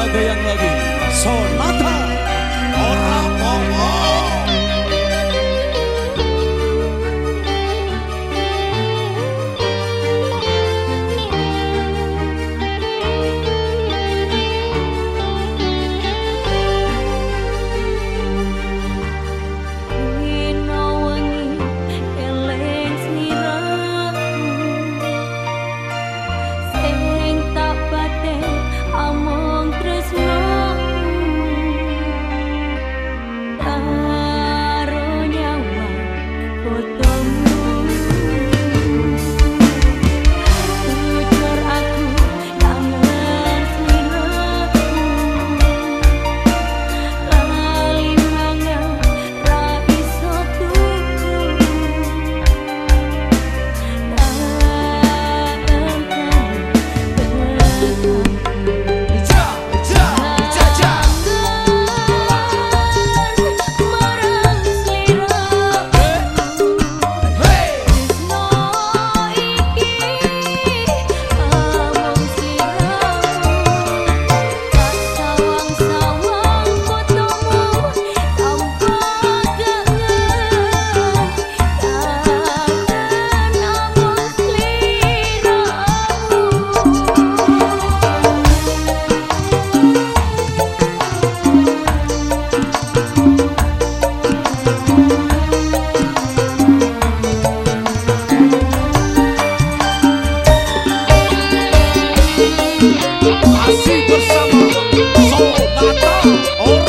ada goyang lagi. Sonata. Assim, assim por chamar, sou natal.